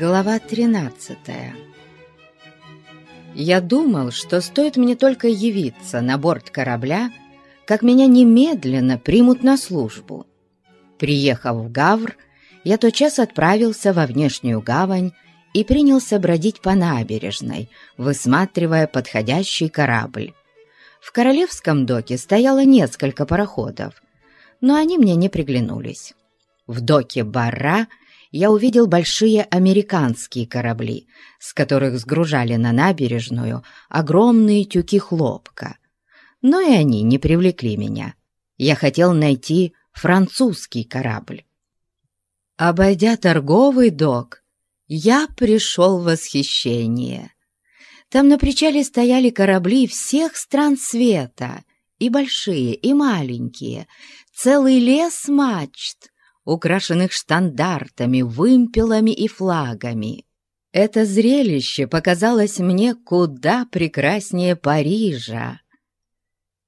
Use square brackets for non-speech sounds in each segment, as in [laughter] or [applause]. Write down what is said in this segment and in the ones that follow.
Глава 13 Я думал, что стоит мне только явиться на борт корабля, как меня немедленно примут на службу. Приехав в Гавр, я тотчас отправился во внешнюю гавань и принялся бродить по набережной, высматривая подходящий корабль. В Королевском доке стояло несколько пароходов, но они мне не приглянулись. В доке Барра – я увидел большие американские корабли, с которых сгружали на набережную огромные тюки хлопка. Но и они не привлекли меня. Я хотел найти французский корабль. Обойдя торговый док, я пришел в восхищение. Там на причале стояли корабли всех стран света, и большие, и маленькие, целый лес мачт, украшенных штандартами, вымпелами и флагами. Это зрелище показалось мне куда прекраснее Парижа.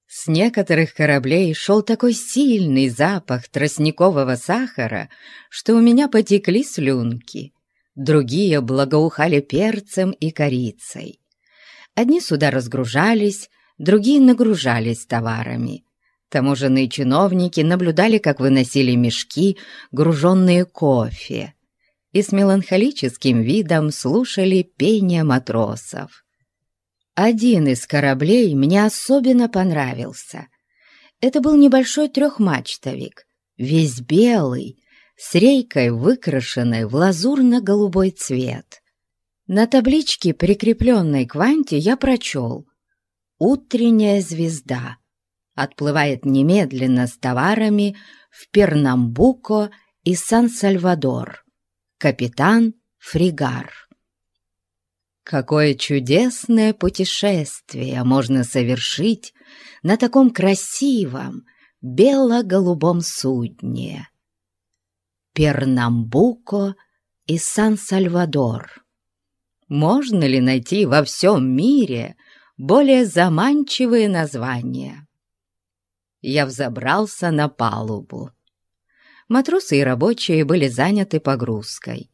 С некоторых кораблей шел такой сильный запах тростникового сахара, что у меня потекли слюнки. Другие благоухали перцем и корицей. Одни сюда разгружались, другие нагружались товарами. Таможенные чиновники наблюдали, как выносили мешки, груженные кофе, и с меланхолическим видом слушали пение матросов. Один из кораблей мне особенно понравился. Это был небольшой трехмачтовик, весь белый, с рейкой, выкрашенной в лазурно-голубой цвет. На табличке, прикрепленной к ванте, я прочел «Утренняя звезда» отплывает немедленно с товарами в Пернамбуко и Сан-Сальвадор. Капитан Фригар. Какое чудесное путешествие можно совершить на таком красивом бело-голубом судне. Пернамбуко и Сан-Сальвадор. Можно ли найти во всем мире более заманчивые названия? Я взобрался на палубу. Матросы и рабочие были заняты погрузкой.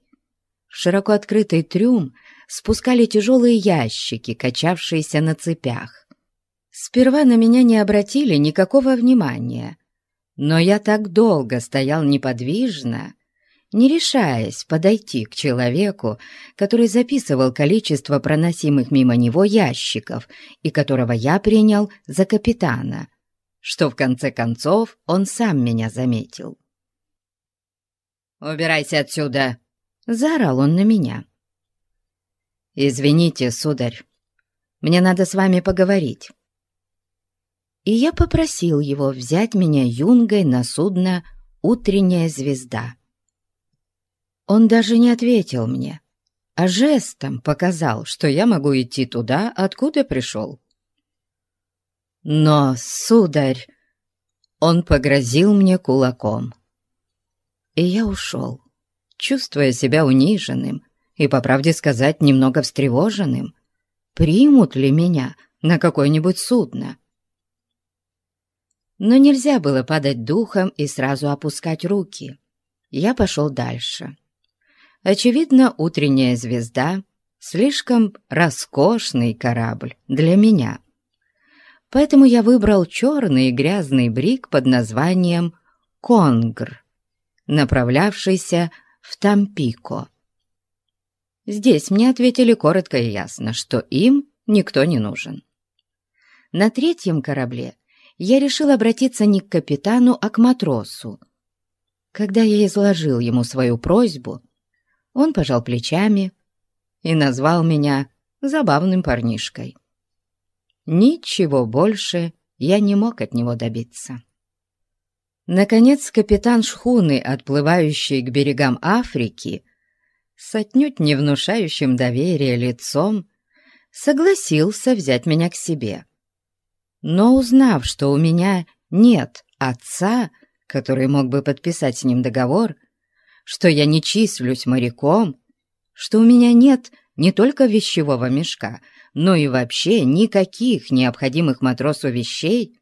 В широко открытый трюм спускали тяжелые ящики, качавшиеся на цепях. Сперва на меня не обратили никакого внимания, но я так долго стоял неподвижно, не решаясь подойти к человеку, который записывал количество проносимых мимо него ящиков и которого я принял за капитана — что в конце концов он сам меня заметил. «Убирайся отсюда!» — заорал он на меня. «Извините, сударь, мне надо с вами поговорить». И я попросил его взять меня юнгой на судно «Утренняя звезда». Он даже не ответил мне, а жестом показал, что я могу идти туда, откуда пришел. Но, сударь, он погрозил мне кулаком. И я ушел, чувствуя себя униженным и, по правде сказать, немного встревоженным. Примут ли меня на какое-нибудь судно? Но нельзя было падать духом и сразу опускать руки. Я пошел дальше. Очевидно, утренняя звезда — слишком роскошный корабль для меня — поэтому я выбрал черный и грязный брик под названием «Конгр», направлявшийся в Тампико. Здесь мне ответили коротко и ясно, что им никто не нужен. На третьем корабле я решил обратиться не к капитану, а к матросу. Когда я изложил ему свою просьбу, он пожал плечами и назвал меня забавным парнишкой. Ничего больше я не мог от него добиться. Наконец капитан шхуны, отплывающий к берегам Африки, с отнюдь не внушающим доверия лицом, согласился взять меня к себе. Но узнав, что у меня нет отца, который мог бы подписать с ним договор, что я не числюсь моряком, что у меня нет не только вещевого мешка, но и вообще никаких необходимых матросу вещей,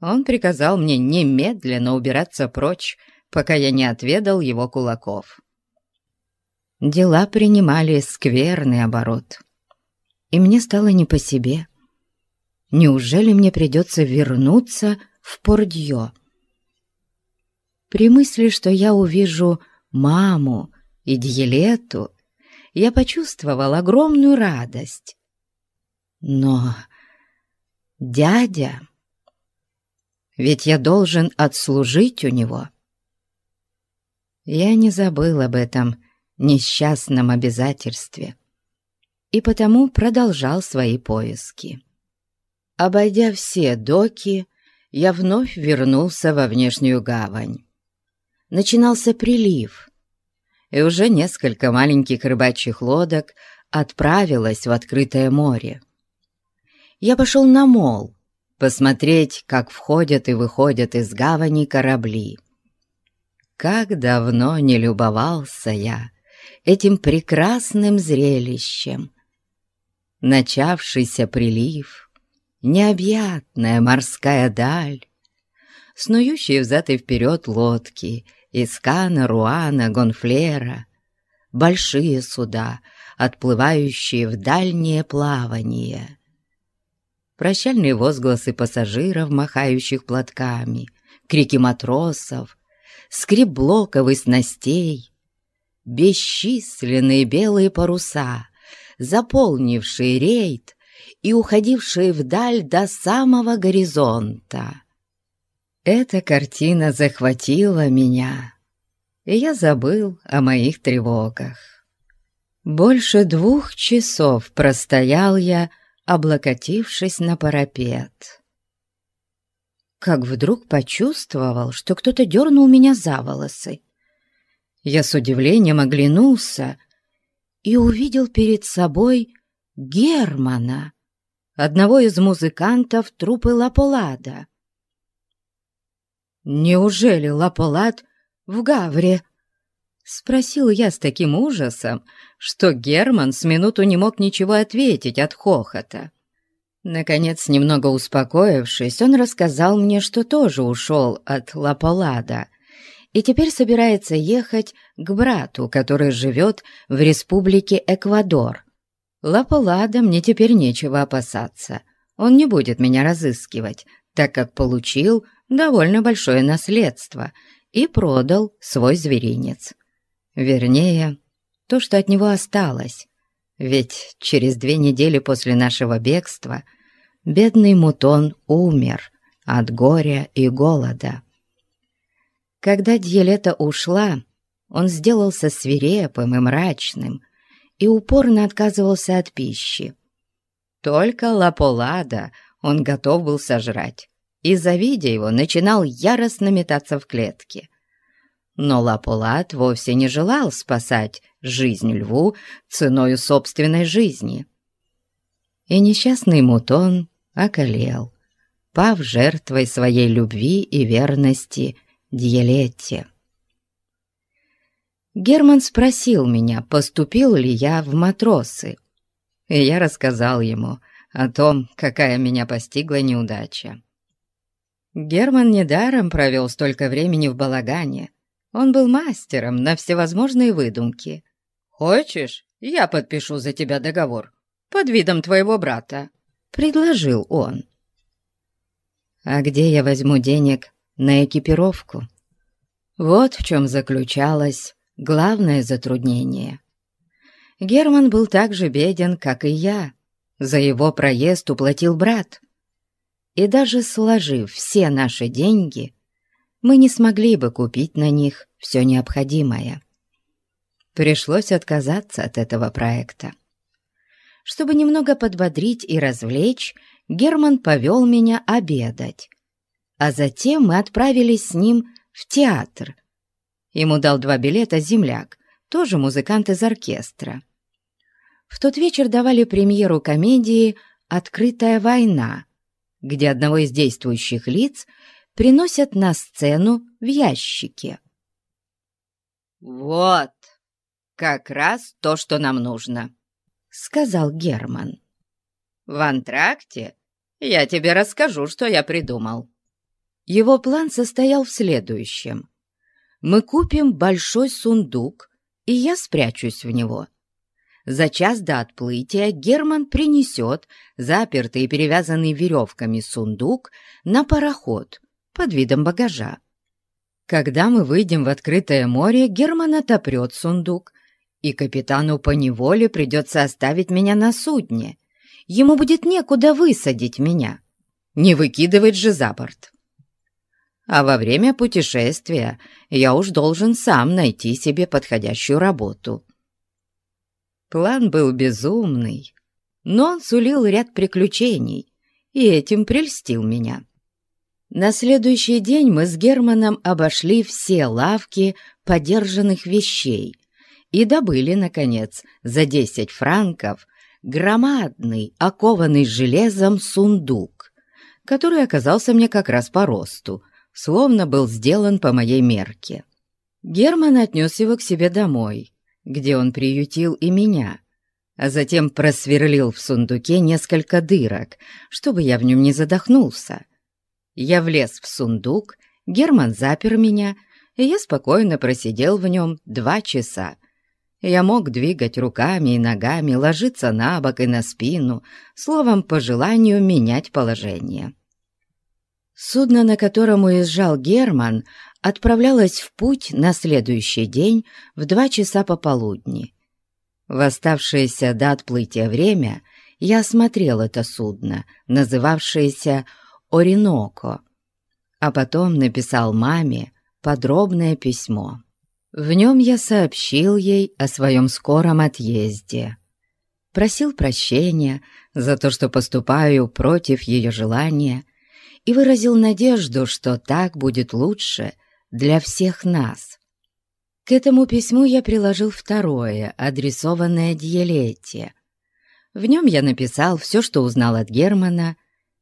он приказал мне немедленно убираться прочь, пока я не отведал его кулаков. дела принимали скверный оборот. И мне стало не по себе. Неужели мне придется вернуться в Пордье? При мысли, что я увижу маму и Дьелету, я почувствовал огромную радость. Но дядя... Ведь я должен отслужить у него. Я не забыл об этом несчастном обязательстве и потому продолжал свои поиски. Обойдя все доки, я вновь вернулся во внешнюю гавань. Начинался прилив, и уже несколько маленьких рыбачьих лодок отправилось в открытое море. Я пошел на мол посмотреть, как входят и выходят из гавани корабли. Как давно не любовался я этим прекрасным зрелищем. Начавшийся прилив — необъятная морская даль, снующие взад и вперед лодки из Кана, Руана, Гонфлера, большие суда, отплывающие в дальнее плавание. Прощальные возгласы пассажиров, махающих платками, крики матросов, скрип блоков и снастей, бесчисленные белые паруса, заполнившие рейд и уходившие вдаль до самого горизонта. Эта картина захватила меня, и я забыл о моих тревогах. Больше двух часов простоял я, облокотившись на парапет. Как вдруг почувствовал, что кто-то дернул меня за волосы. Я с удивлением оглянулся и увидел перед собой Германа, одного из музыкантов труппы Лаполада. «Неужели Лаполад в Гавре?» — спросил я с таким ужасом, что Герман с минуту не мог ничего ответить от хохота. Наконец, немного успокоившись, он рассказал мне, что тоже ушел от Лаполада и теперь собирается ехать к брату, который живет в республике Эквадор, Лаполада мне теперь нечего опасаться. Он не будет меня разыскивать, так как получил довольно большое наследство и продал свой зверинец. Вернее, то, что от него осталось. Ведь через две недели после нашего бегства бедный Мутон умер от горя и голода. Когда Дьелета ушла, он сделался свирепым и мрачным, и упорно отказывался от пищи. Только лаполада он готов был сожрать, и, завидя его, начинал яростно метаться в клетке. Но Лаполад вовсе не желал спасать жизнь льву ценою собственной жизни. И несчастный Мутон околел, пав жертвой своей любви и верности Дьелетте. Герман спросил меня, поступил ли я в матросы, и я рассказал ему о том, какая меня постигла неудача. Герман недаром провел столько времени в балагане. Он был мастером на всевозможные выдумки. «Хочешь, я подпишу за тебя договор под видом твоего брата?» — предложил он. «А где я возьму денег на экипировку?» Вот в чем заключалась главное затруднение. Герман был так же беден, как и я. За его проезд уплатил брат. И даже сложив все наши деньги, мы не смогли бы купить на них все необходимое. Пришлось отказаться от этого проекта. Чтобы немного подбодрить и развлечь, Герман повел меня обедать, а затем мы отправились с ним в театр, Ему дал два билета земляк, тоже музыкант из оркестра. В тот вечер давали премьеру комедии «Открытая война», где одного из действующих лиц приносят на сцену в ящике. «Вот, как раз то, что нам нужно», — сказал Герман. «В антракте я тебе расскажу, что я придумал». Его план состоял в следующем мы купим большой сундук и я спрячусь в него. За час до отплытия Герман принесет запертый и перевязанный веревками сундук на пароход под видом багажа. Когда мы выйдем в открытое море, Герман отопрет сундук, и капитану по неволе придется оставить меня на судне. Ему будет некуда высадить меня. Не выкидывать же за борт. А во время путешествия я уж должен сам найти себе подходящую работу. План был безумный, но он сулил ряд приключений, и этим прельстил меня. На следующий день мы с Германом обошли все лавки подержанных вещей и добыли, наконец, за десять франков громадный, окованный железом сундук, который оказался мне как раз по росту, словно был сделан по моей мерке. Герман отнес его к себе домой, где он приютил и меня, а затем просверлил в сундуке несколько дырок, чтобы я в нем не задохнулся. Я влез в сундук, Герман запер меня, и я спокойно просидел в нем два часа. Я мог двигать руками и ногами, ложиться на бок и на спину, словом, по желанию менять положение. Судно, на котором уезжал Герман, отправлялась в путь на следующий день в два часа пополудни. В оставшееся до отплытия время я осмотрел это судно, называвшееся «Ориноко», а потом написал маме подробное письмо. В нем я сообщил ей о своем скором отъезде. Просил прощения за то, что поступаю против ее желания, и выразил надежду, что так будет лучше для всех нас. К этому письму я приложил второе, адресованное Дьелете. В нем я написал все, что узнал от Германа,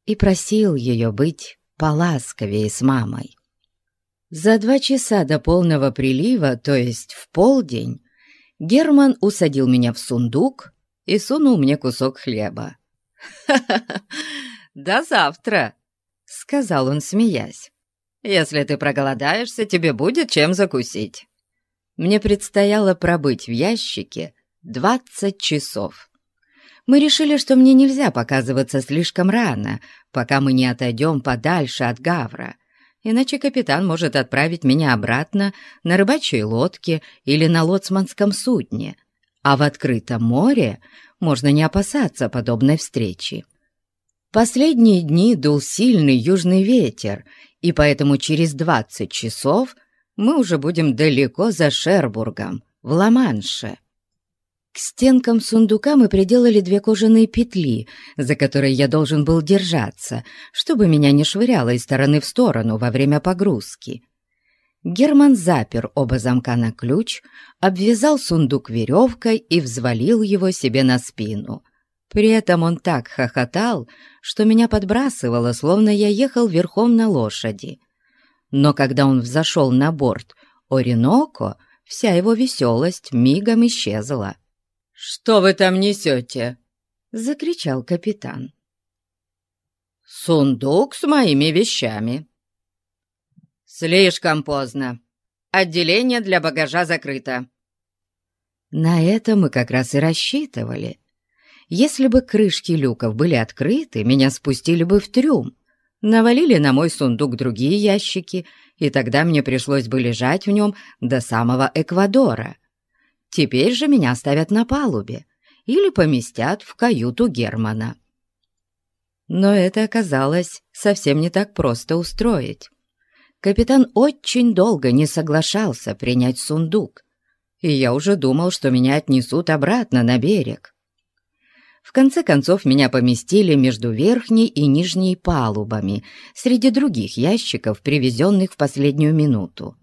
и просил ее быть поласковее с мамой. За два часа до полного прилива, то есть в полдень, Герман усадил меня в сундук и сунул мне кусок хлеба. [laughs] «Ха-ха-ха! До завтра!» — сказал он, смеясь. Если ты проголодаешься, тебе будет чем закусить». Мне предстояло пробыть в ящике двадцать часов. Мы решили, что мне нельзя показываться слишком рано, пока мы не отойдем подальше от Гавра, иначе капитан может отправить меня обратно на рыбачьей лодке или на лоцманском судне, а в открытом море можно не опасаться подобной встречи. Последние дни дул сильный южный ветер, и поэтому через двадцать часов мы уже будем далеко за Шербургом, в Ла-Манше. К стенкам сундука мы приделали две кожаные петли, за которые я должен был держаться, чтобы меня не швыряло из стороны в сторону во время погрузки. Герман запер оба замка на ключ, обвязал сундук веревкой и взвалил его себе на спину. При этом он так хохотал, что меня подбрасывало, словно я ехал верхом на лошади. Но когда он взошел на борт Ориноко, вся его веселость мигом исчезла. «Что вы там несете?» — закричал капитан. «Сундук с моими вещами». «Слишком поздно. Отделение для багажа закрыто». На это мы как раз и рассчитывали. Если бы крышки люков были открыты, меня спустили бы в трюм, навалили на мой сундук другие ящики, и тогда мне пришлось бы лежать в нем до самого Эквадора. Теперь же меня оставят на палубе или поместят в каюту Германа. Но это оказалось совсем не так просто устроить. Капитан очень долго не соглашался принять сундук, и я уже думал, что меня отнесут обратно на берег. В конце концов меня поместили между верхней и нижней палубами, среди других ящиков, привезенных в последнюю минуту.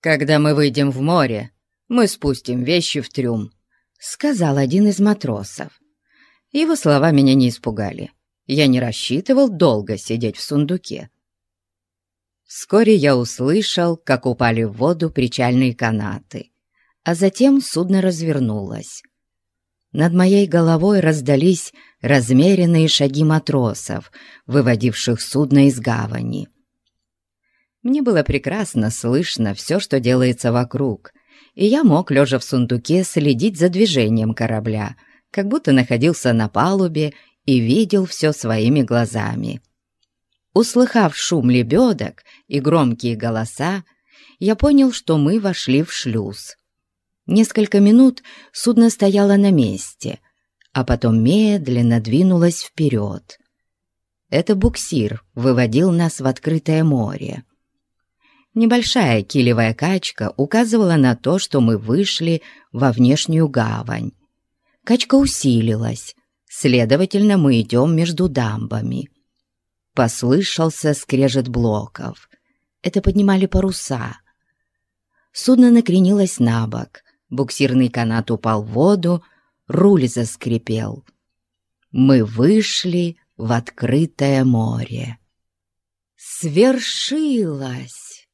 «Когда мы выйдем в море, мы спустим вещи в трюм», — сказал один из матросов. Его слова меня не испугали. Я не рассчитывал долго сидеть в сундуке. Вскоре я услышал, как упали в воду причальные канаты, а затем судно развернулось. Над моей головой раздались размеренные шаги матросов, выводивших судно из гавани. Мне было прекрасно слышно все, что делается вокруг, и я мог, лежа в сундуке, следить за движением корабля, как будто находился на палубе и видел все своими глазами. Услыхав шум лебедок и громкие голоса, я понял, что мы вошли в шлюз. Несколько минут судно стояло на месте, а потом медленно двинулось вперед. Это буксир выводил нас в открытое море. Небольшая килевая качка указывала на то, что мы вышли во внешнюю гавань. Качка усилилась, следовательно, мы идем между дамбами. Послышался скрежет блоков. Это поднимали паруса. Судно накренилось на бок, буксирный канат упал в воду, руль заскрипел. Мы вышли в открытое море. Свершилось!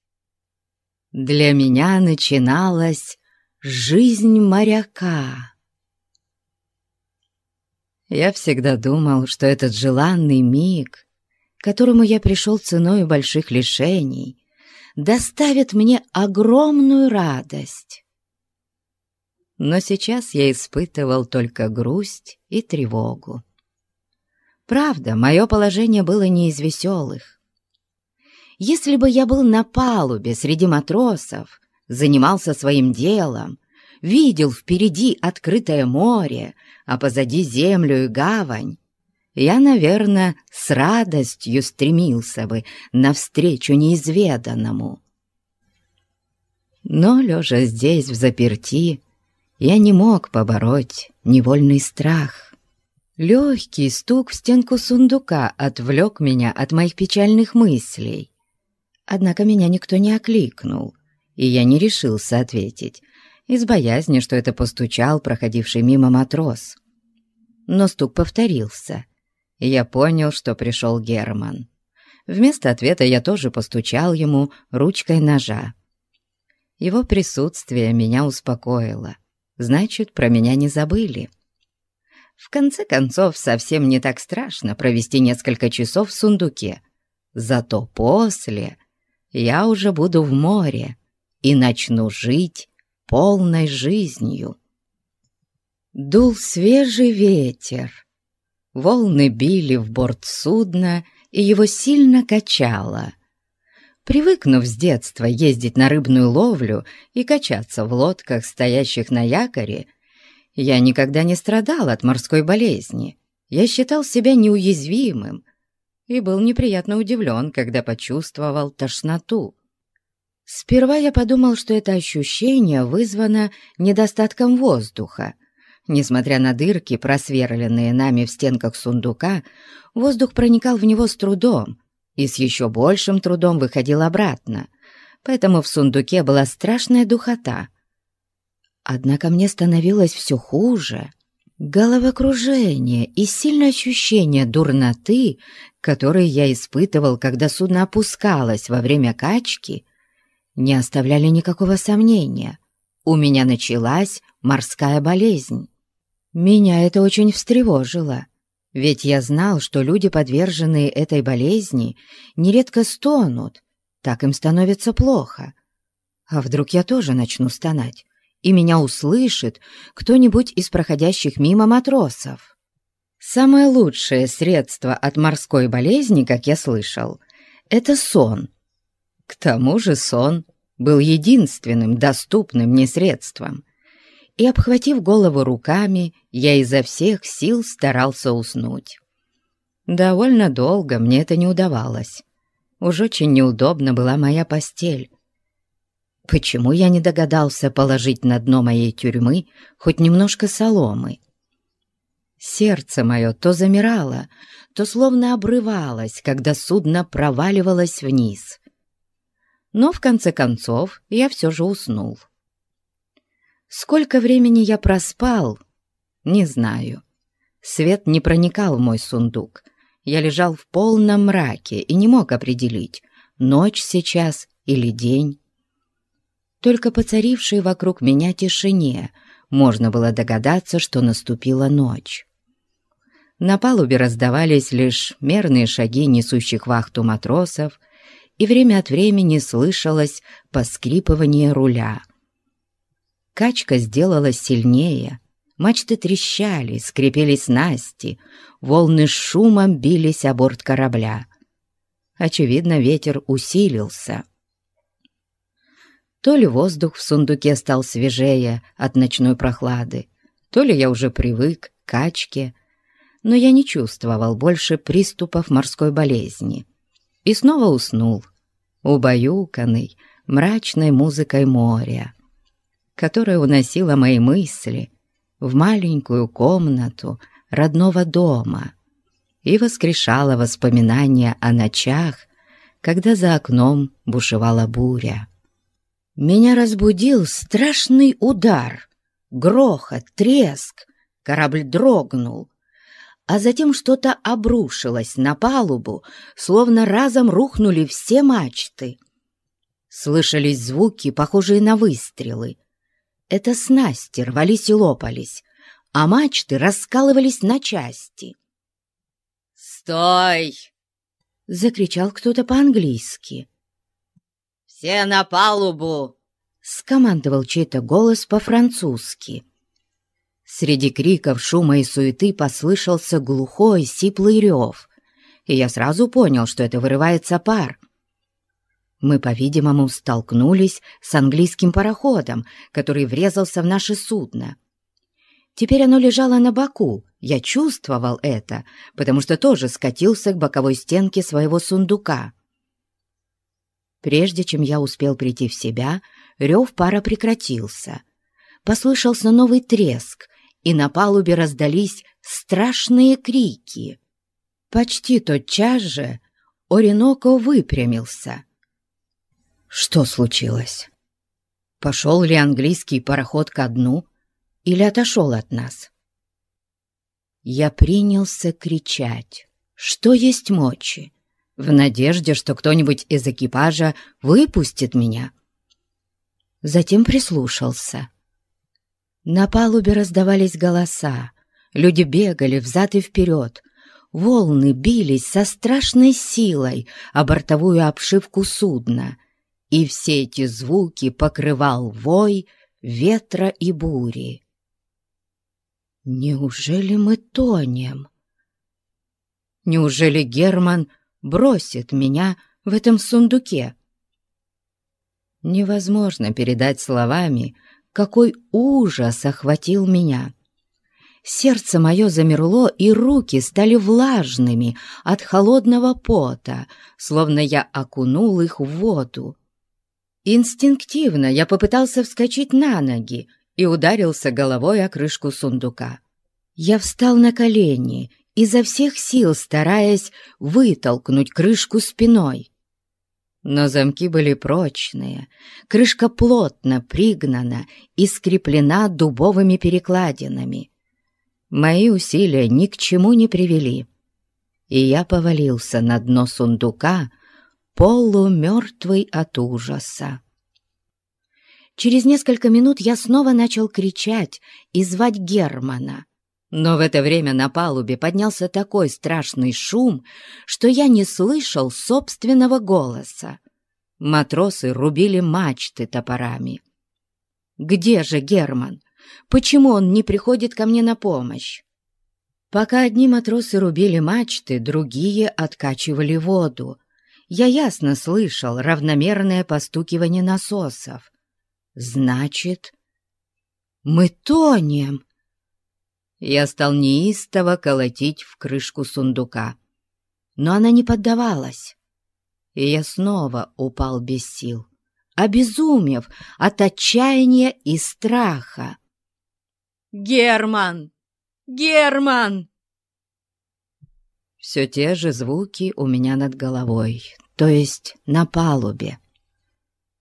Для меня начиналась жизнь моряка. Я всегда думал, что этот желанный миг, к которому я пришел ценой больших лишений, доставит мне огромную радость. Но сейчас я испытывал только грусть и тревогу. Правда, мое положение было не из веселых. Если бы я был на палубе среди матросов, занимался своим делом, видел впереди открытое море, а позади землю и гавань, я, наверное, с радостью стремился бы навстречу неизведанному. Но, лежа здесь, в заперти, я не мог побороть невольный страх. Легкий стук в стенку сундука отвлек меня от моих печальных мыслей. Однако меня никто не окликнул, и я не решился ответить, из боязни, что это постучал проходивший мимо матрос. Но стук повторился, и я понял, что пришел Герман. Вместо ответа я тоже постучал ему ручкой ножа. Его присутствие меня успокоило. Значит, про меня не забыли. В конце концов, совсем не так страшно провести несколько часов в сундуке. Зато после я уже буду в море и начну жить полной жизнью. Дул свежий ветер, волны били в борт судна, и его сильно качало. Привыкнув с детства ездить на рыбную ловлю и качаться в лодках, стоящих на якоре, я никогда не страдал от морской болезни. Я считал себя неуязвимым, и был неприятно удивлен, когда почувствовал тошноту. Сперва я подумал, что это ощущение вызвано недостатком воздуха. Несмотря на дырки, просверленные нами в стенках сундука, воздух проникал в него с трудом и с еще большим трудом выходил обратно, поэтому в сундуке была страшная духота. Однако мне становилось все хуже. Головокружение и сильное ощущение дурноты, которые я испытывал, когда судно опускалось во время качки, не оставляли никакого сомнения. У меня началась морская болезнь. Меня это очень встревожило, ведь я знал, что люди, подверженные этой болезни, нередко стонут, так им становится плохо. А вдруг я тоже начну стонать? и меня услышит кто-нибудь из проходящих мимо матросов. Самое лучшее средство от морской болезни, как я слышал, это сон. К тому же сон был единственным доступным мне средством, и, обхватив голову руками, я изо всех сил старался уснуть. Довольно долго мне это не удавалось. Уж очень неудобна была моя постель, Почему я не догадался положить на дно моей тюрьмы хоть немножко соломы? Сердце мое то замирало, то словно обрывалось, когда судно проваливалось вниз. Но в конце концов я все же уснул. Сколько времени я проспал, не знаю. Свет не проникал в мой сундук. Я лежал в полном мраке и не мог определить, ночь сейчас или день. Только по царившей вокруг меня тишине можно было догадаться, что наступила ночь. На палубе раздавались лишь мерные шаги несущих вахту матросов, и время от времени слышалось поскрипывание руля. Качка сделалась сильнее, мачты трещали, скрипели снасти, волны с шумом бились о борт корабля. Очевидно, ветер усилился. То ли воздух в сундуке стал свежее от ночной прохлады, то ли я уже привык к качке, но я не чувствовал больше приступов морской болезни и снова уснул, убаюканный мрачной музыкой моря, которая уносила мои мысли в маленькую комнату родного дома и воскрешала воспоминания о ночах, когда за окном бушевала буря. Меня разбудил страшный удар, грохот, треск, корабль дрогнул, а затем что-то обрушилось на палубу, словно разом рухнули все мачты. Слышались звуки, похожие на выстрелы. Это снасти рвались и лопались, а мачты раскалывались на части. «Стой!» — закричал кто-то по-английски. «Все на палубу!» — скомандовал чей-то голос по-французски. Среди криков, шума и суеты послышался глухой, сиплый рев, и я сразу понял, что это вырывается пар. Мы, по-видимому, столкнулись с английским пароходом, который врезался в наше судно. Теперь оно лежало на боку, я чувствовал это, потому что тоже скатился к боковой стенке своего сундука. Прежде чем я успел прийти в себя, рев пара прекратился. Послышался новый треск, и на палубе раздались страшные крики. Почти тотчас же Ориноко выпрямился. Что случилось? Пошел ли английский пароход ко дну или отошел от нас? Я принялся кричать, что есть мочи, в надежде, что кто-нибудь из экипажа выпустит меня. Затем прислушался. На палубе раздавались голоса, люди бегали взад и вперед, волны бились со страшной силой о бортовую обшивку судна, и все эти звуки покрывал вой ветра и бури. Неужели мы тонем? Неужели Герман бросит меня в этом сундуке? Невозможно передать словами, какой ужас охватил меня. Сердце мое замерло, и руки стали влажными от холодного пота, словно я окунул их в воду. Инстинктивно я попытался вскочить на ноги и ударился головой о крышку сундука. Я встал на колени, изо всех сил стараясь вытолкнуть крышку спиной. Но замки были прочные, крышка плотно пригнана и скреплена дубовыми перекладинами. Мои усилия ни к чему не привели, и я повалился на дно сундука, полумертвый от ужаса. Через несколько минут я снова начал кричать и звать Германа. Но в это время на палубе поднялся такой страшный шум, что я не слышал собственного голоса. Матросы рубили мачты топорами. «Где же Герман? Почему он не приходит ко мне на помощь?» Пока одни матросы рубили мачты, другие откачивали воду. Я ясно слышал равномерное постукивание насосов. «Значит, мы тонем!» Я стал неистово колотить в крышку сундука. Но она не поддавалась, и я снова упал без сил, обезумев от отчаяния и страха. «Герман! Герман!» Все те же звуки у меня над головой, то есть на палубе.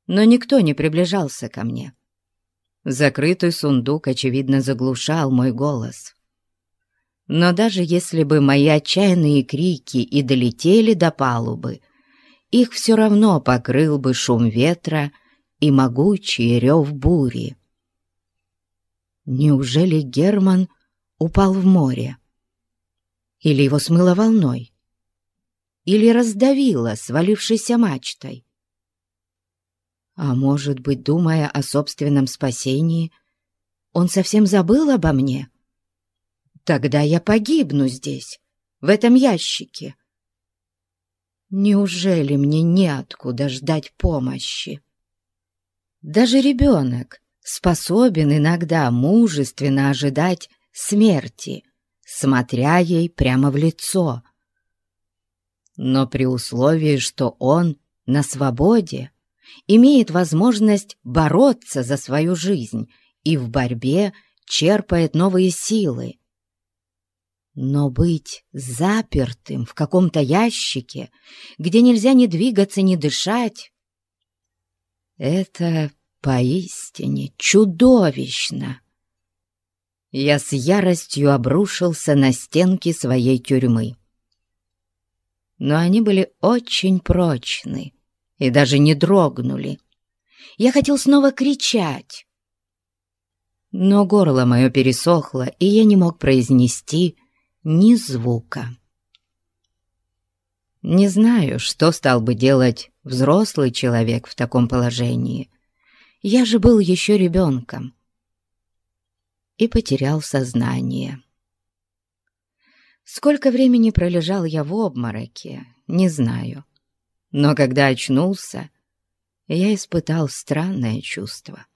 Но никто не приближался ко мне. Закрытый сундук, очевидно, заглушал мой голос. Но даже если бы мои отчаянные крики и долетели до палубы, их все равно покрыл бы шум ветра и могучий рев бури. Неужели Герман упал в море? Или его смыло волной? Или раздавило свалившейся мачтой? А может быть, думая о собственном спасении, Он совсем забыл обо мне? Тогда я погибну здесь, в этом ящике. Неужели мне неоткуда ждать помощи? Даже ребенок способен иногда мужественно ожидать смерти, смотря ей прямо в лицо. Но при условии, что он на свободе, имеет возможность бороться за свою жизнь и в борьбе черпает новые силы. Но быть запертым в каком-то ящике, где нельзя ни двигаться, ни дышать, это поистине чудовищно. Я с яростью обрушился на стенки своей тюрьмы. Но они были очень прочны и даже не дрогнули. Я хотел снова кричать, но горло мое пересохло, и я не мог произнести ни звука. Не знаю, что стал бы делать взрослый человек в таком положении. Я же был еще ребенком и потерял сознание. Сколько времени пролежал я в обмороке, не знаю. Но когда очнулся, я испытал странное чувство.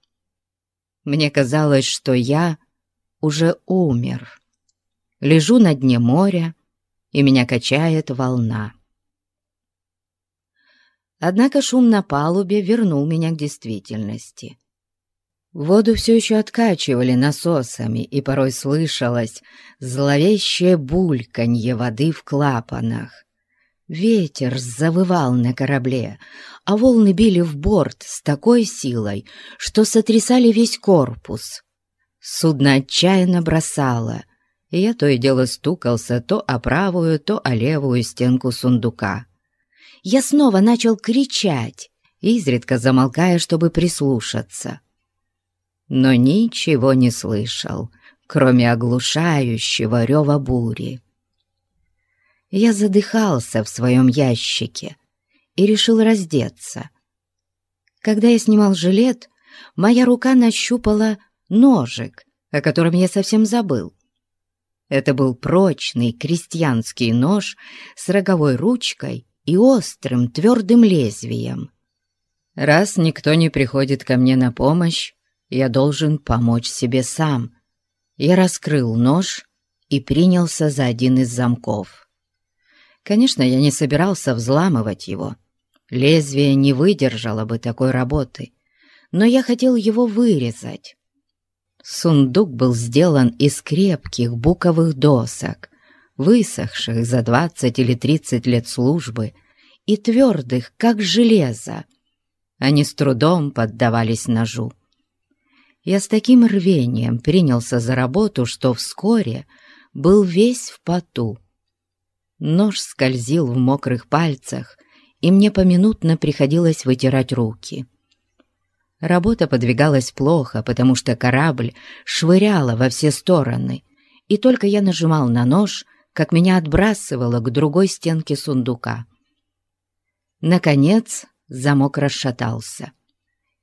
Мне казалось, что я уже умер. Лежу на дне моря, и меня качает волна. Однако шум на палубе вернул меня к действительности. Воду все еще откачивали насосами, и порой слышалось зловещее бульканье воды в клапанах. Ветер завывал на корабле, а волны били в борт с такой силой, что сотрясали весь корпус. Судно отчаянно бросало, и я то и дело стукался то о правую, то о левую стенку сундука. Я снова начал кричать, изредка замолкая, чтобы прислушаться. Но ничего не слышал, кроме оглушающего рева бури. Я задыхался в своем ящике и решил раздеться. Когда я снимал жилет, моя рука нащупала ножик, о котором я совсем забыл. Это был прочный крестьянский нож с роговой ручкой и острым твердым лезвием. Раз никто не приходит ко мне на помощь, я должен помочь себе сам. Я раскрыл нож и принялся за один из замков. Конечно, я не собирался взламывать его. Лезвие не выдержало бы такой работы, но я хотел его вырезать. Сундук был сделан из крепких буковых досок, высохших за двадцать или тридцать лет службы и твердых, как железо. Они с трудом поддавались ножу. Я с таким рвением принялся за работу, что вскоре был весь в поту. Нож скользил в мокрых пальцах, и мне поминутно приходилось вытирать руки. Работа подвигалась плохо, потому что корабль швыряла во все стороны, и только я нажимал на нож, как меня отбрасывало к другой стенке сундука. Наконец замок расшатался,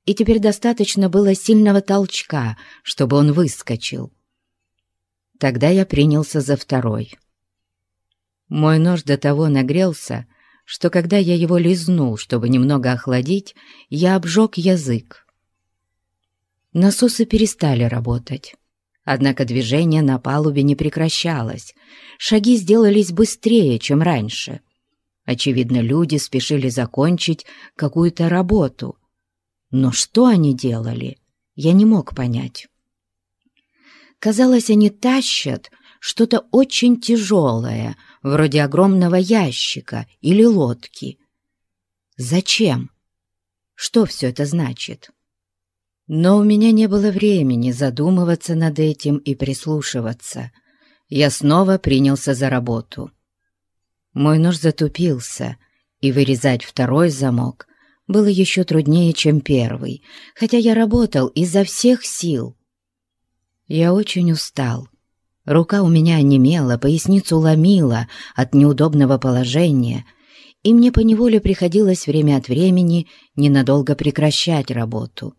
и теперь достаточно было сильного толчка, чтобы он выскочил. Тогда я принялся за второй — мой нож до того нагрелся, что когда я его лизнул, чтобы немного охладить, я обжег язык. Насосы перестали работать. Однако движение на палубе не прекращалось. Шаги сделались быстрее, чем раньше. Очевидно, люди спешили закончить какую-то работу. Но что они делали, я не мог понять. Казалось, они тащат что-то очень тяжелое — вроде огромного ящика или лодки. Зачем? Что все это значит? Но у меня не было времени задумываться над этим и прислушиваться. Я снова принялся за работу. Мой нож затупился, и вырезать второй замок было еще труднее, чем первый, хотя я работал изо всех сил. Я очень устал Рука у меня онемела, поясницу ломила от неудобного положения, и мне поневоле приходилось время от времени ненадолго прекращать работу.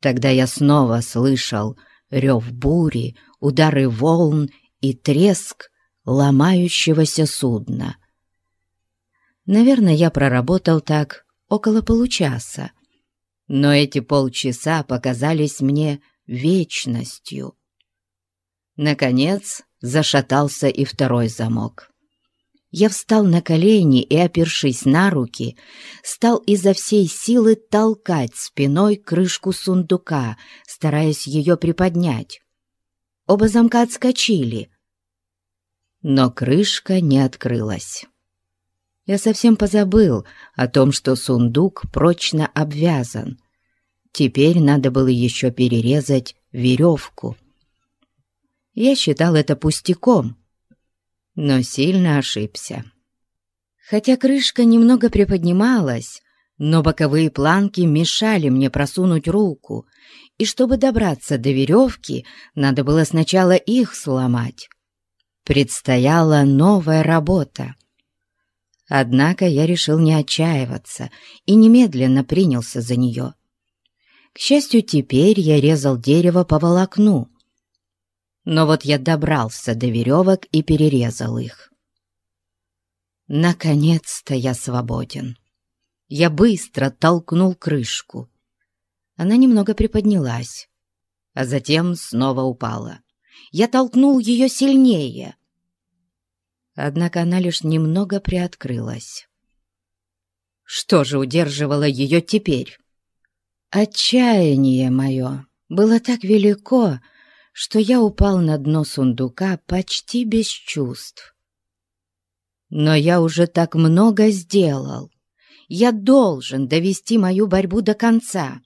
Тогда я снова слышал рев бури, удары волн и треск ломающегося судна. Наверное, я проработал так около получаса, но эти полчаса показались мне вечностью. Наконец зашатался и второй замок. Я встал на колени и, опершись на руки, стал изо всей силы толкать спиной крышку сундука, стараясь ее приподнять. Оба замка отскочили, но крышка не открылась. Я совсем позабыл о том, что сундук прочно обвязан. Теперь надо было еще перерезать веревку. Я считал это пустяком, но сильно ошибся. Хотя крышка немного приподнималась, но боковые планки мешали мне просунуть руку, и чтобы добраться до веревки, надо было сначала их сломать. Предстояла новая работа. Однако я решил не отчаиваться и немедленно принялся за нее. К счастью, теперь я резал дерево по волокну. Но вот я добрался до веревок и перерезал их. Наконец-то я свободен. Я быстро толкнул крышку. Она немного приподнялась, а затем снова упала. Я толкнул ее сильнее. Однако она лишь немного приоткрылась. Что же удерживало ее теперь? Отчаяние мое было так велико, что я упал на дно сундука почти без чувств. Но я уже так много сделал. Я должен довести мою борьбу до конца.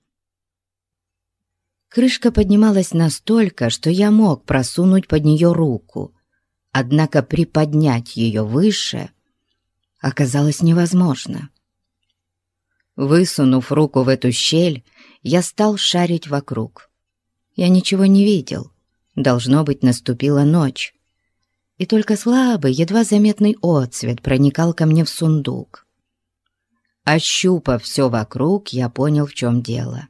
Крышка поднималась настолько, что я мог просунуть под нее руку, однако приподнять ее выше оказалось невозможно. Высунув руку в эту щель, я стал шарить вокруг. Я ничего не видел. Должно быть, наступила ночь. И только слабый, едва заметный отсвет проникал ко мне в сундук. Ощупав все вокруг, я понял, в чем дело.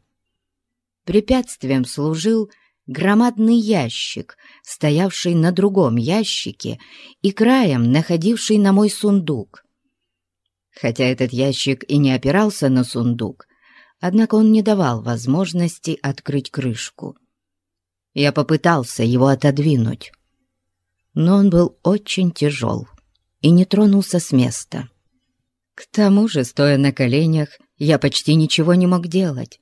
Препятствием служил громадный ящик, стоявший на другом ящике и краем находивший на мой сундук. Хотя этот ящик и не опирался на сундук, однако он не давал возможности открыть крышку. Я попытался его отодвинуть, но он был очень тяжел и не тронулся с места. К тому же, стоя на коленях, я почти ничего не мог делать.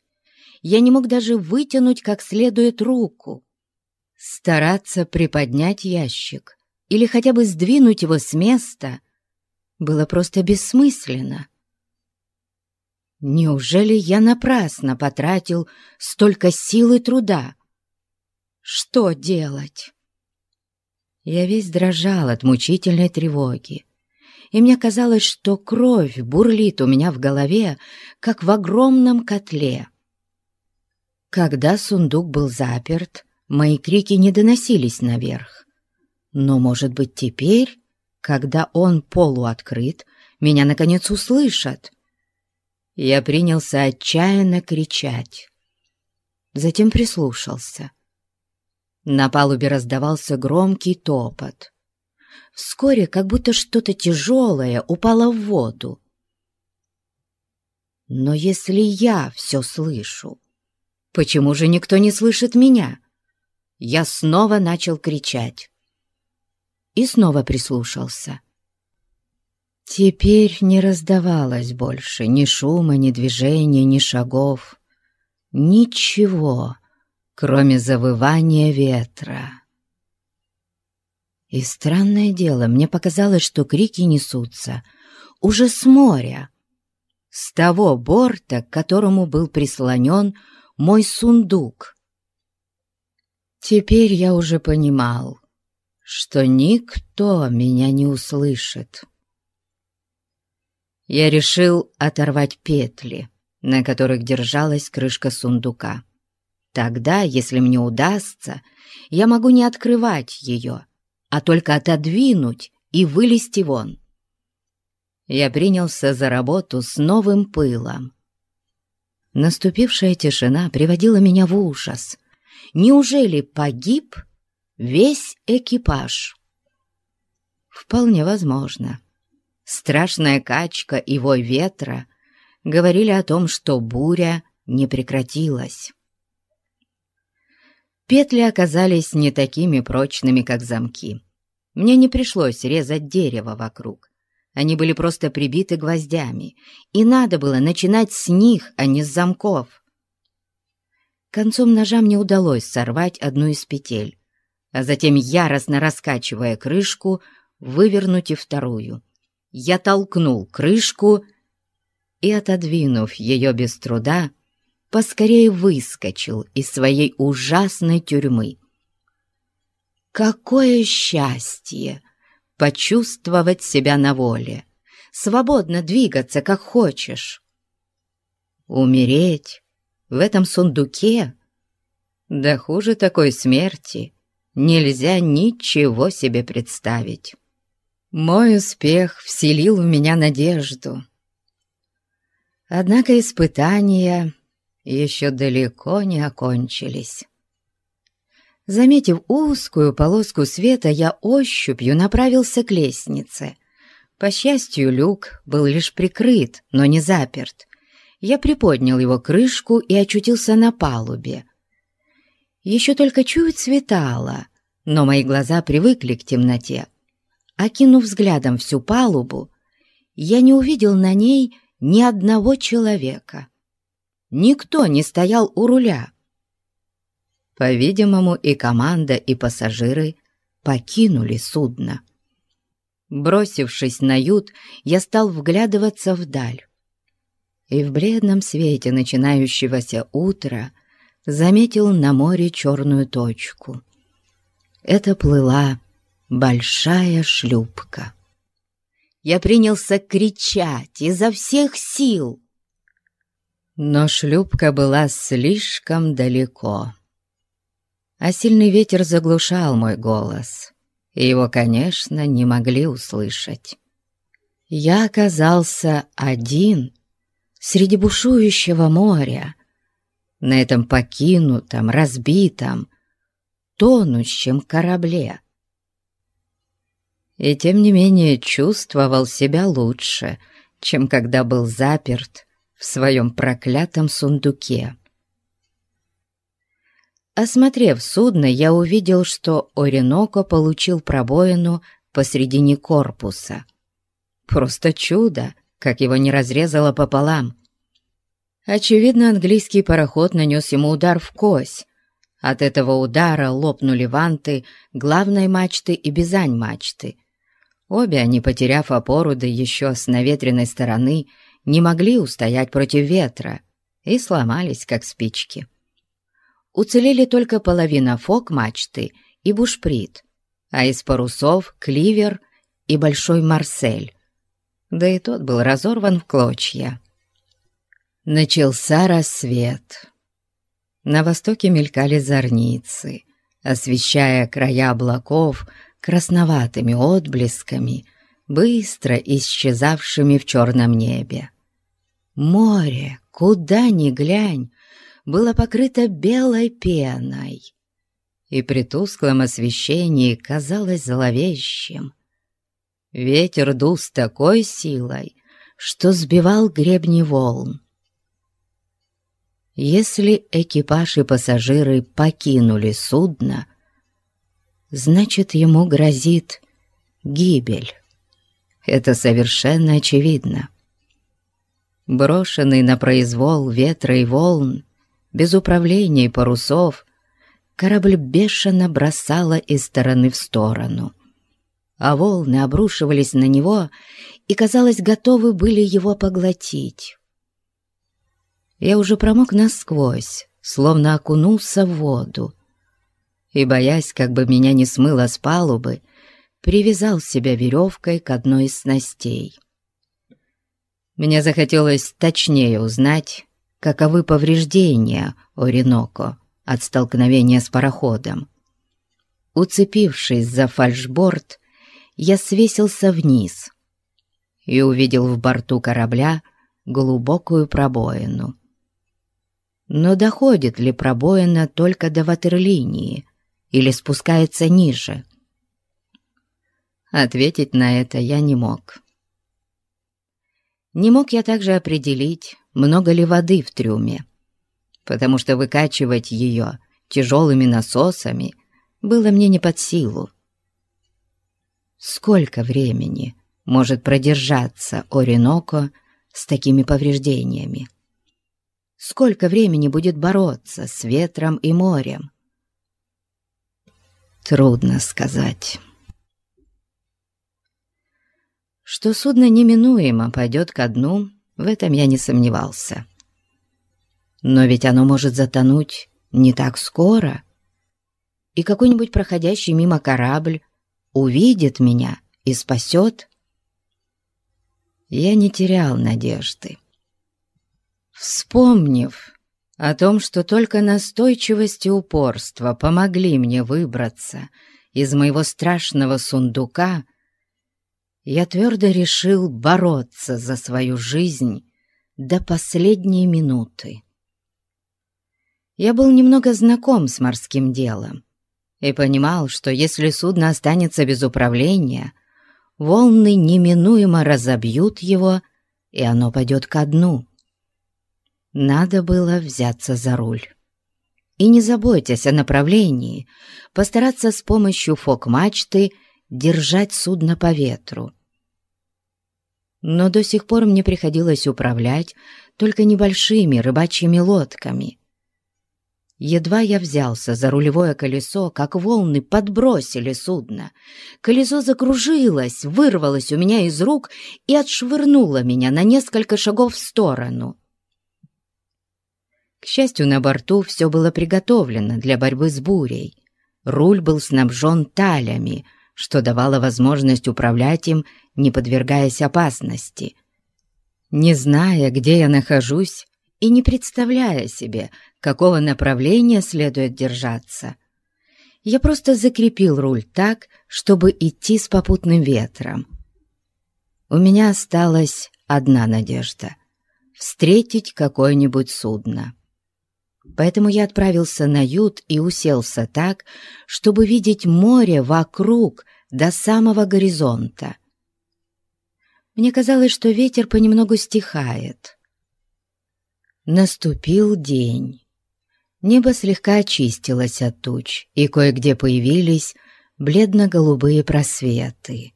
Я не мог даже вытянуть как следует руку. Стараться приподнять ящик или хотя бы сдвинуть его с места было просто бессмысленно. Неужели я напрасно потратил столько сил и труда? Что делать? Я весь дрожал от мучительной тревоги, и мне казалось, что кровь бурлит у меня в голове, как в огромном котле. Когда сундук был заперт, мои крики не доносились наверх. Но, может быть, теперь, когда он полуоткрыт, меня, наконец, услышат. Я принялся отчаянно кричать. Затем прислушался — на палубе раздавался громкий топот. Вскоре как будто что-то тяжелое упало в воду. Но если я все слышу, почему же никто не слышит меня? Я снова начал кричать. И снова прислушался. Теперь не раздавалось больше ни шума, ни движения, ни шагов. Ничего кроме завывания ветра. И странное дело, мне показалось, что крики несутся уже с моря, с того борта, к которому был прислонен мой сундук. Теперь я уже понимал, что никто меня не услышит. Я решил оторвать петли, на которых держалась крышка сундука. Тогда, если мне удастся, я могу не открывать ее, а только отодвинуть и вылезти вон. Я принялся за работу с новым пылом. Наступившая тишина приводила меня в ужас. Неужели погиб весь экипаж? Вполне возможно. Страшная качка и вой ветра говорили о том, что буря не прекратилась. Петли оказались не такими прочными, как замки. Мне не пришлось резать дерево вокруг. Они были просто прибиты гвоздями, и надо было начинать с них, а не с замков. Концом ножа мне удалось сорвать одну из петель, а затем, яростно раскачивая крышку, вывернуть и вторую. Я толкнул крышку и, отодвинув ее без труда, поскорее выскочил из своей ужасной тюрьмы. Какое счастье почувствовать себя на воле, свободно двигаться, как хочешь. Умереть в этом сундуке, да хуже такой смерти, нельзя ничего себе представить. Мой успех вселил в меня надежду. Однако испытания еще далеко не окончились. Заметив узкую полоску света, я ощупью направился к лестнице. По счастью, люк был лишь прикрыт, но не заперт. Я приподнял его крышку и очутился на палубе. Еще только чуть светало, но мои глаза привыкли к темноте. Окинув взглядом всю палубу, я не увидел на ней ни одного человека. Никто не стоял у руля. По-видимому, и команда, и пассажиры покинули судно. Бросившись на ют, я стал вглядываться вдаль. И в бледном свете начинающегося утра заметил на море черную точку. Это плыла большая шлюпка. Я принялся кричать изо всех сил, но шлюпка была слишком далеко а сильный ветер заглушал мой голос, его, конечно, не могли услышать. Я оказался один среди бушующего моря, на этом покинутом, разбитом, тонущем корабле. И тем не менее чувствовал себя лучше, чем когда был заперт в своем проклятом сундуке. Осмотрев судно, я увидел, что Ориноко получил пробоину посредине корпуса. Просто чудо, как его не разрезало пополам. Очевидно, английский пароход нанес ему удар в кость. От этого удара лопнули ванты главной мачты и бизань мачты. Обе они, потеряв опору, да еще с наветренной стороны, не могли устоять против ветра и сломались, как спички уцелели только половина фок-мачты и бушприт, а из парусов — кливер и большой марсель. Да и тот был разорван в клочья. Начался рассвет. На востоке мелькали зорницы, освещая края облаков красноватыми отблесками, быстро исчезавшими в черном небе. Море, куда ни глянь, было покрыто белой пеной и при тусклом освещении казалось зловещим. Ветер дул с такой силой, что сбивал гребни волн. Если экипаж и пассажиры покинули судно, значит, ему грозит гибель. Это совершенно очевидно. Брошенный на произвол ветра и волн, без управления и парусов, корабль бешено бросало из стороны в сторону, а волны обрушивались на него и, казалось, готовы были его поглотить. Я уже промок насквозь, словно окунулся в воду, и, боясь, как бы меня не смыло с палубы, привязал себя веревкой к одной из снастей. Мне захотелось точнее узнать, каковы повреждения Ориноко от столкновения с пароходом. Уцепившись за фальшборд, я свесился вниз и увидел в борту корабля глубокую пробоину. Но доходит ли пробоина только до ватерлинии или спускается ниже? Ответить на это я не мог. Не мог я также определить, много ли воды в трюме, потому что выкачивать ее тяжелыми насосами было мне не под силу. Сколько времени может продержаться Ориноко с такими повреждениями? Сколько времени будет бороться с ветром и морем? Трудно сказать. Что судно неминуемо пойдет ко дну, в этом я не сомневался. Но ведь оно может затонуть не так скоро, и какой-нибудь проходящий мимо корабль увидит меня и спасет. Я не терял надежды. Вспомнив о том, что только настойчивость и упорство помогли мне выбраться из моего страшного сундука, я твердо решил бороться за свою жизнь до последней минуты. Я был немного знаком с морским делом и понимал, что если судно останется без управления, волны неминуемо разобьют его, и оно пойдет ко дну. Надо было взяться за руль. И не заботьтесь о направлении, постараться с помощью фок-мачты держать судно по ветру. Но до сих пор мне приходилось управлять только небольшими рыбачьими лодками. Едва я взялся за рулевое колесо, как волны подбросили судно. Колесо закружилось, вырвалось у меня из рук и отшвырнуло меня на несколько шагов в сторону. К счастью, на борту все было приготовлено для борьбы с бурей. Руль был снабжен талями, что давало возможность управлять им, не подвергаясь опасности. Не зная, где я нахожусь, и не представляя себе, какого направления следует держаться, я просто закрепил руль так, чтобы идти с попутным ветром. У меня осталась одна надежда — встретить какое-нибудь судно. Поэтому я отправился на ют и уселся так, чтобы видеть море вокруг до самого горизонта. Мне казалось, что ветер понемногу стихает. Наступил день. Небо слегка очистилось от туч, и кое-где появились бледно-голубые просветы.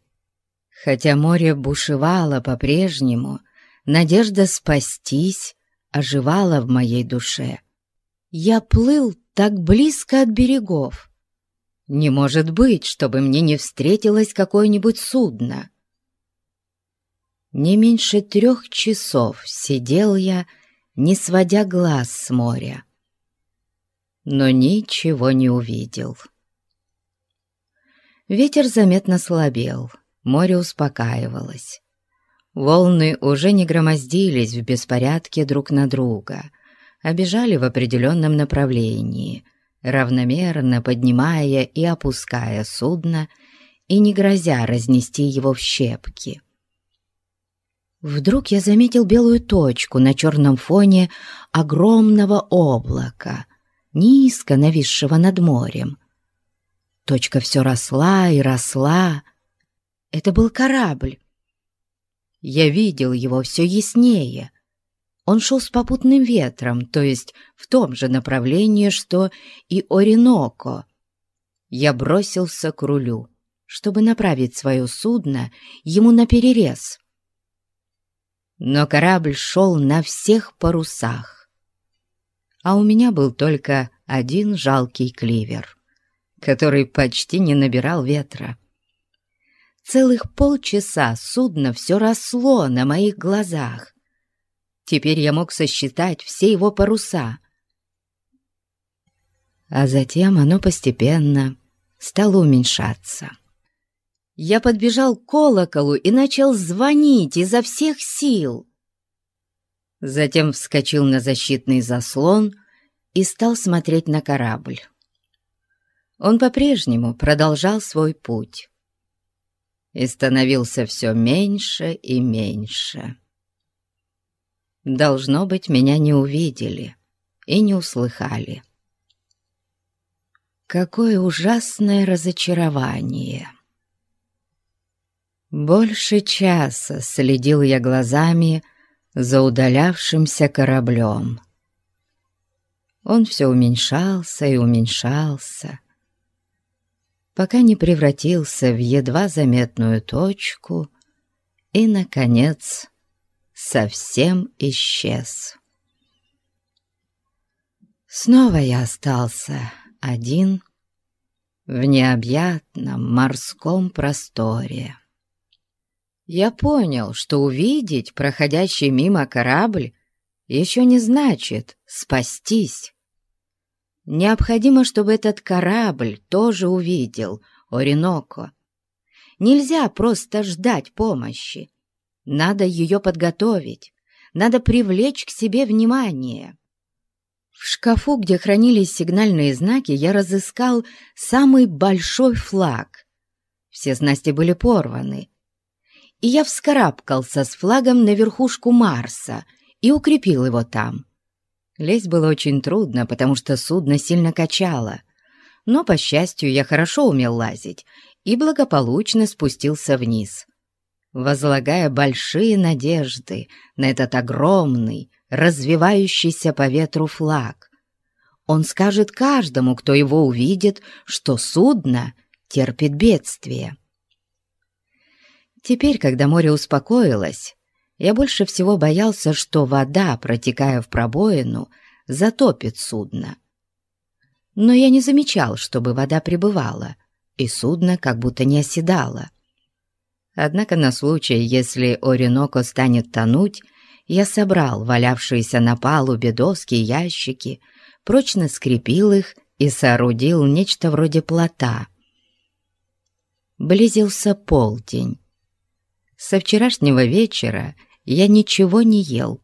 Хотя море бушевало по-прежнему, надежда спастись оживала в моей душе — я плыл так близко от берегов. Не может быть, чтобы мне не встретилось какое-нибудь судно. Не меньше трех часов сидел я, не сводя глаз с моря, но ничего не увидел. Ветер заметно слабел, море успокаивалось. Волны уже не громоздились в беспорядке друг на друга, обежали в определенном направлении, равномерно поднимая и опуская судно и не грозя разнести его в щепки. Вдруг я заметил белую точку на черном фоне огромного облака, низко нависшего над морем. Точка все росла и росла. Это был корабль. Я видел его все яснее — он шел с попутным ветром, то есть в том же направлении, что и Ориноко. Я бросился к рулю, чтобы направить свое судно ему на перерез. Но корабль шел на всех парусах, а у меня был только один жалкий кливер, который почти не набирал ветра. Целых полчаса судно все росло на моих глазах, Теперь я мог сосчитать все его паруса. А затем оно постепенно стало уменьшаться. Я подбежал к колоколу и начал звонить изо всех сил. Затем вскочил на защитный заслон и стал смотреть на корабль. Он по-прежнему продолжал свой путь и становился все меньше и меньше. Должно быть, меня не увидели, и не услыхали. Какое ужасное разочарование! Больше часа следил я глазами за удалявшимся кораблем. Он все уменьшался и уменьшался, пока не превратился в едва заметную точку и, наконец, совсем исчез. Снова я остался один в необъятном морском просторе. Я понял, что увидеть проходящий мимо корабль еще не значит спастись. Необходимо, чтобы этот корабль тоже увидел Ориноко. Нельзя просто ждать помощи. Надо ее подготовить, надо привлечь к себе внимание. В шкафу, где хранились сигнальные знаки, я разыскал самый большой флаг. Все снасти были порваны. И я вскарабкался с флагом на верхушку Марса и укрепил его там. Лезть было очень трудно, потому что судно сильно качало. Но, по счастью, я хорошо умел лазить и благополучно спустился вниз, возлагая большие надежды на этот огромный, развивающийся по ветру флаг. Он скажет каждому, кто его увидит, что судно терпит бедствие. Теперь, когда море успокоилось, я больше всего боялся, что вода, протекая в пробоину, затопит судно. Но я не замечал, чтобы вода прибывала, и судно как будто не оседало. Однако на случай, если Ориноко станет тонуть, я собрал валявшиеся на палубе доски и ящики, прочно скрепил их и соорудил нечто вроде плота. Близился полдень. Со вчерашнего вечера я ничего не ел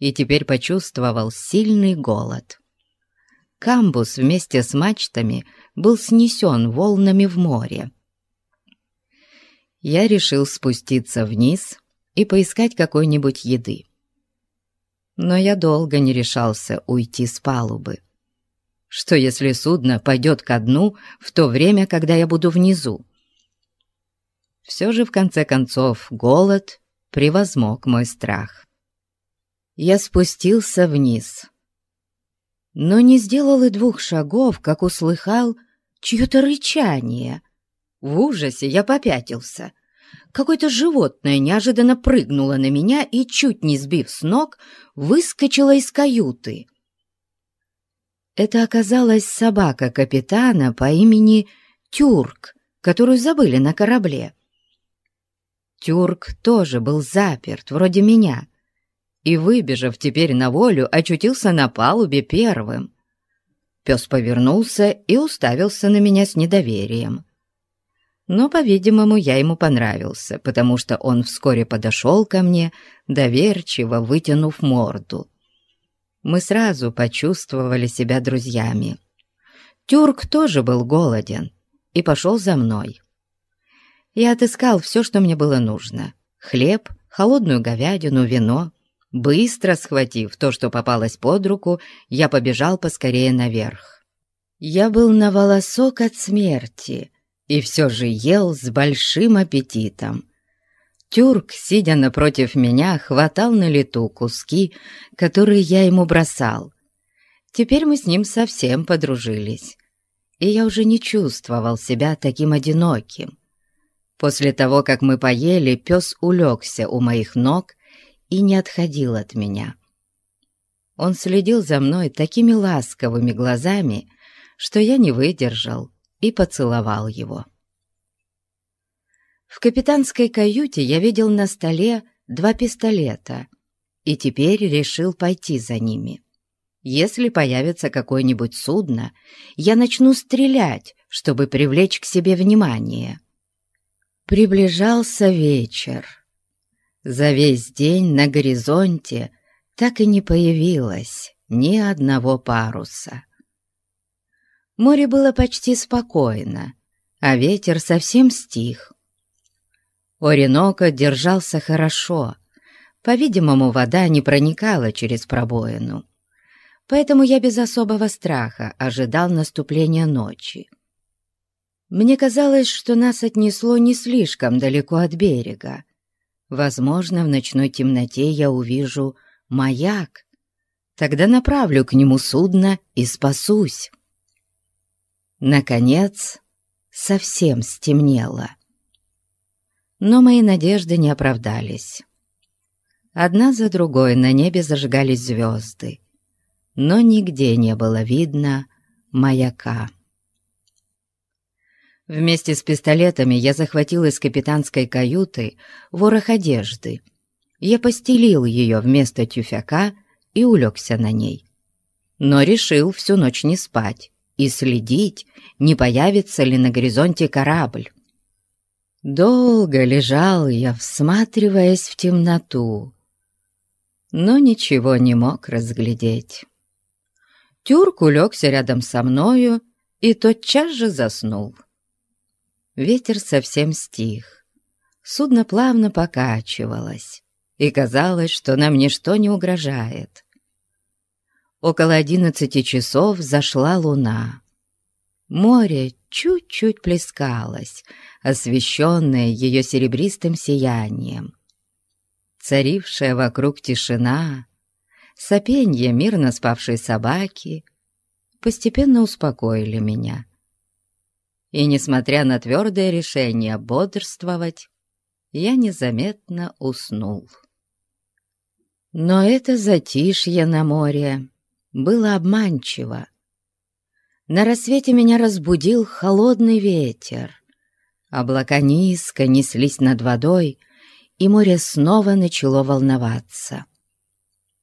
и теперь почувствовал сильный голод. Камбус вместе с мачтами был снесен волнами в море. Я решил спуститься вниз и поискать какой-нибудь еды но я долго не решался уйти с палубы. Что если судно пойдет ко дну в то время, когда я буду внизу? Все же, в конце концов, голод превозмог мой страх. Я спустился вниз, но не сделал и двух шагов, как услыхал чье-то рычание. В ужасе я попятился — Какое-то животное неожиданно прыгнуло на меня и, чуть не сбив с ног, выскочило из каюты. Это оказалась собака капитана по имени Тюрк, которую забыли на корабле. Тюрк тоже был заперт, вроде меня, и, выбежав теперь на волю, очутился на палубе первым. Пес повернулся и уставился на меня с недоверием. Но, по-видимому, я ему понравился, потому что он вскоре подошел ко мне, доверчиво вытянув морду. Мы сразу почувствовали себя друзьями. Тюрк тоже был голоден и пошел за мной. Я отыскал все, что мне было нужно. Хлеб, холодную говядину, вино. Быстро схватив то, что попалось под руку, я побежал поскорее наверх. Я был на волосок от смерти — и все же ел с большим аппетитом. Тюрк, сидя напротив меня, хватал на лету куски, которые я ему бросал. Теперь мы с ним совсем подружились, и я уже не чувствовал себя таким одиноким. После того, как мы поели, пес улегся у моих ног и не отходил от меня. Он следил за мной такими ласковыми глазами, что я не выдержал и поцеловал его. В капитанской каюте я видел на столе два пистолета и теперь решил пойти за ними. Если появится какое-нибудь судно, я начну стрелять, чтобы привлечь к себе внимание. Приближался вечер. За весь день на горизонте так и не появилось ни одного паруса. Море было почти спокойно, а ветер совсем стих. Ориноко держался хорошо. По-видимому, вода не проникала через пробоину. поэтому я без особого страха ожидал наступления ночи. Мне казалось, что нас отнесло не слишком далеко от берега. Возможно, в ночной темноте я увижу маяк. Тогда направлю к нему судно и спасусь. Наконец, совсем стемнело. Но мои надежды не оправдались. Одна за другой на небе зажигались звезды, но нигде не было видно маяка. Вместе с пистолетами я захватил из капитанской каюты ворох одежды. Я постелил ее вместо тюфяка и улегся на ней. Но решил всю ночь не спать и следить, не появится ли на горизонте корабль. Долго лежал я, всматриваясь в темноту, но ничего не мог разглядеть. Тюрк улегся рядом со мною и тотчас же заснул. Ветер совсем стих, судно плавно покачивалось, и казалось, что нам ничто не угрожает. Около одиннадцати часов зашла луна. Море чуть-чуть плескалось, освещенное ее серебристым сиянием. Царившая вокруг тишина, сопенье мирно спавшей собаки постепенно успокоили меня. И, несмотря на твердое решение бодрствовать, я незаметно уснул. Но это затишье на море было обманчиво. На рассвете меня разбудил холодный ветер. Облака низко неслись над водой, и море снова начало волноваться.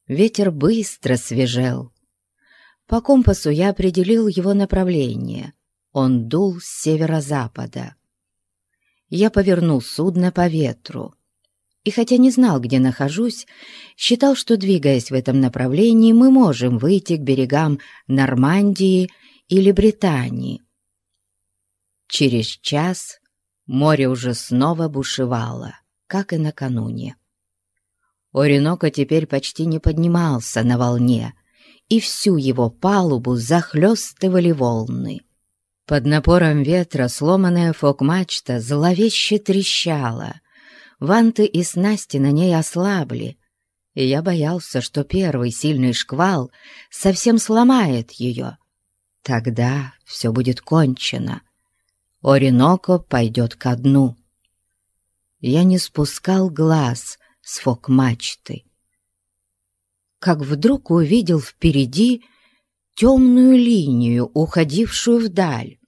Ветер быстро свежел. По компасу я определил его направление. Он дул с северо-запада. Я повернул судно по ветру. И хотя не знал, где нахожусь, считал, что, двигаясь в этом направлении, мы можем выйти к берегам Нормандии или Британии. Через час море уже снова бушевало как и накануне. Оренока теперь почти не поднимался на волне, и всю его палубу захлестывали волны. Под напором ветра сломанная фок-мачта зловеще трещала, ванты и снасти на ней ослабли, и я боялся, что первый сильный шквал совсем сломает ее. Тогда все будет кончено. Ореноко пойдет ко дну я не спускал глаз с фок-мачты. Как вдруг увидел впереди темную линию, уходившую вдаль.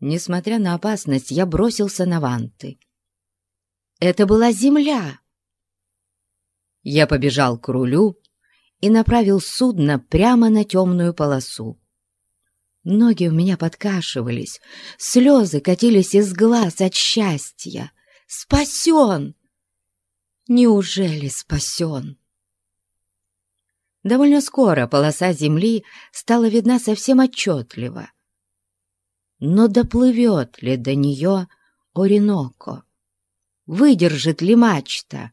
Несмотря на опасность, я бросился на ванты. Это была земля. Я побежал к рулю и направил судно прямо на темную полосу. Ноги у меня подкашивались, слезы катились из глаз от счастья спасен! Неужели спасен? Довольно скоро полоса земли стала видна совсем отчетливо. Но доплывет ли до нее Ориноко? Выдержит ли мачта?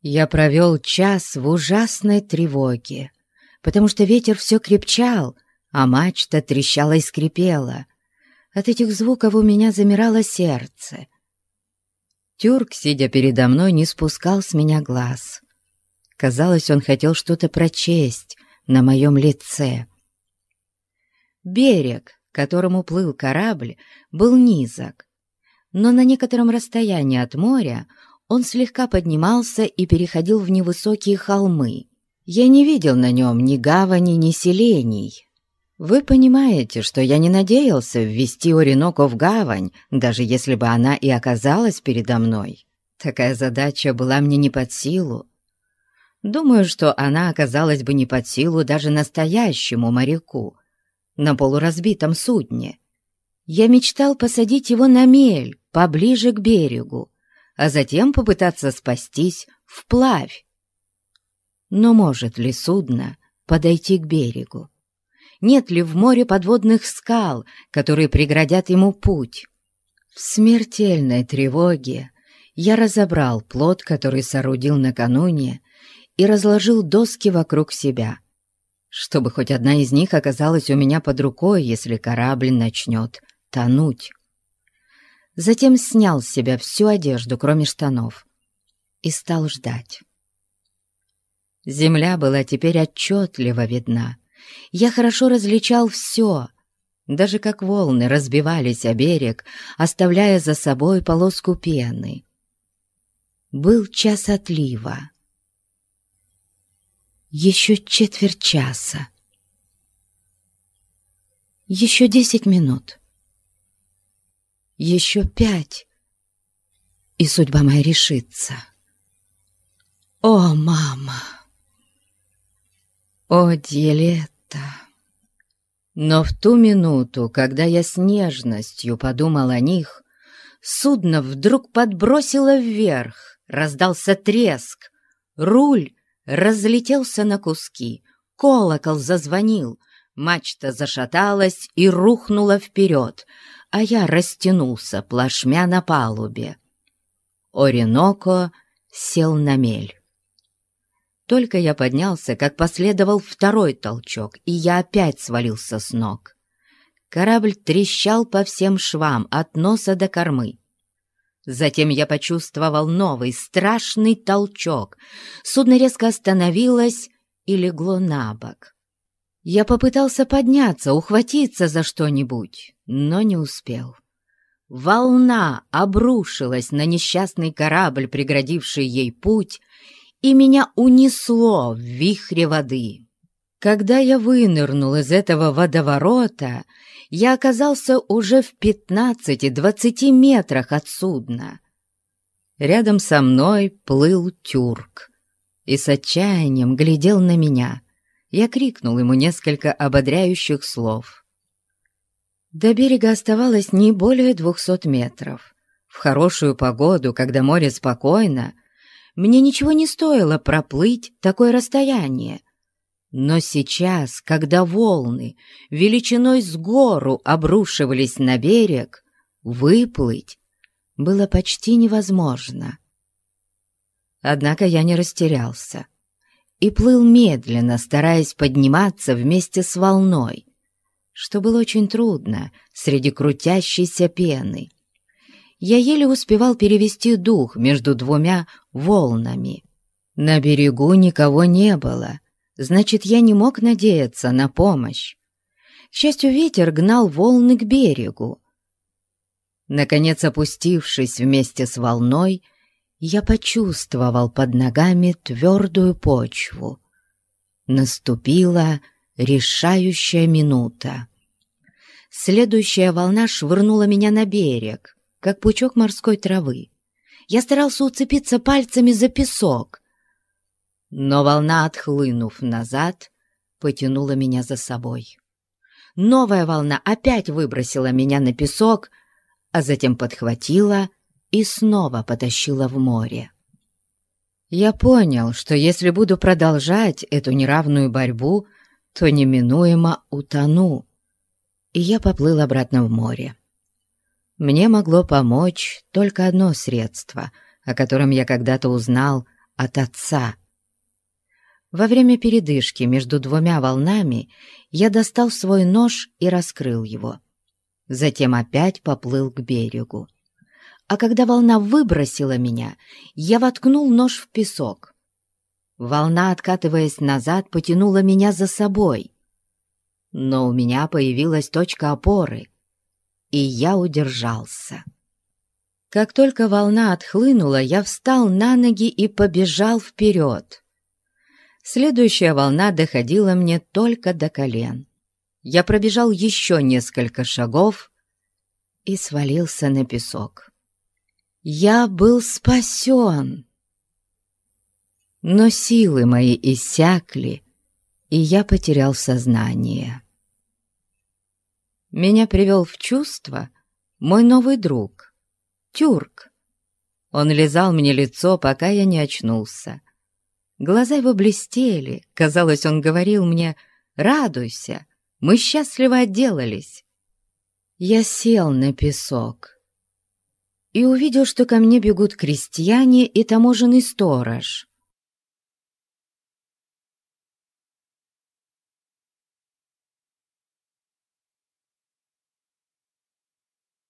Я провел час в ужасной тревоге, потому что ветер все крепчал, а мачта трещала и скрипела. От этих звуков у меня замирало сердце — Тюрк, сидя передо мной, не спускал с меня глаз. Казалось, он хотел что-то прочесть на моем лице. Берег, к которому плыл корабль, был низок, но на некотором расстоянии от моря он слегка поднимался и переходил в невысокие холмы. Я не видел на нем ни гавани, ни селений. Вы понимаете, что я не надеялся ввести Ориноко в гавань, даже если бы она и оказалась передо мной. Такая задача была мне не под силу. Думаю, что она оказалась бы не под силу даже настоящему моряку на полуразбитом судне. Я мечтал посадить его на мель, поближе к берегу, а затем попытаться спастись вплавь. Но может ли судно подойти к берегу? нет ли в море подводных скал, которые преградят ему путь. В смертельной тревоге я разобрал плод, который соорудил накануне, и разложил доски вокруг себя. чтобы хоть одна из них оказалась у меня под рукой, если корабль начнет тонуть. Затем снял с себя всю одежду, кроме штанов, и стал ждать. Земля была теперь отчетливо видна. Я хорошо различал все, даже как волны разбивались о берег, оставляя за собой полоску пены. Был час отлива. Еще четверть часа. Еще десять минут. Еще пять. И судьба моя решится. О, мама! О, Диелетта! Но в ту минуту, когда я с нежностью подумал о них, судно вдруг подбросило вверх, раздался треск, руль разлетелся на куски, колокол зазвонил, мачта зашаталась и рухнула вперед, а я растянулся плашмя на палубе. Ориноко сел на мель. Только я поднялся, как последовал второй толчок, и я опять свалился с ног. Корабль трещал по всем швам, от носа до кормы. Затем я почувствовал новый страшный толчок. Судно резко остановилось и легло на бок. Я попытался подняться, ухватиться за что-нибудь, но не успел. Волна обрушилась на несчастный корабль, преградивший ей путь, и меня унесло в вихре воды. Когда я вынырнул из этого водоворота, я оказался уже в пятнадцати-двадцати метрах от судна. Рядом со мной плыл тюрк и с отчаянием глядел на меня. Я крикнул ему несколько ободряющих слов. До берега оставалось не более двухсот метров. В хорошую погоду, когда море спокойно, мне ничего не стоило проплыть такое расстояние. Но сейчас, когда волны величиной с гору обрушивались на берег, выплыть было почти невозможно. Однако я не растерялся и плыл медленно, стараясь подниматься вместе с волной, что было очень трудно среди крутящейся пены я еле успевал перевести дух между двумя волнами. На берегу никого не было, значит, я не мог надеяться на помощь. К счастью, ветер гнал волны к берегу. Наконец, опустившись вместе с волной, я почувствовал под ногами твердую почву. Наступила решающая минута. Следующая волна швырнула меня на берег как пучок морской травы. Я старался уцепиться пальцами за песок, но волна, отхлынув назад, потянула меня за собой. Новая волна опять выбросила меня на песок, а затем подхватила и снова потащила в море. Я понял, что если буду продолжать эту неравную борьбу, то неминуемо утону, и я поплыл обратно в море. Мне могло помочь только одно средство, о котором я когда-то узнал от отца. Во время передышки между двумя волнами я достал свой нож и раскрыл его. Затем опять поплыл к берегу. А когда волна выбросила меня, я воткнул нож в песок. Волна, откатываясь назад, потянула меня за собой. Но у меня появилась точка опоры — и я удержался. Как только волна отхлынула, я встал на ноги и побежал вперед. Следующая волна доходила мне только до колен. Я пробежал еще несколько шагов и свалился на песок. Я был спасен. Но силы мои иссякли, и я потерял сознание меня привел в чувство мой новый друг, Тюрк. Он лизал мне лицо, пока я не очнулся. Глаза его блестели, казалось, он говорил мне «Радуйся, мы счастливо отделались». Я сел на песок и увидел, что ко мне бегут крестьяне и таможенный сторож.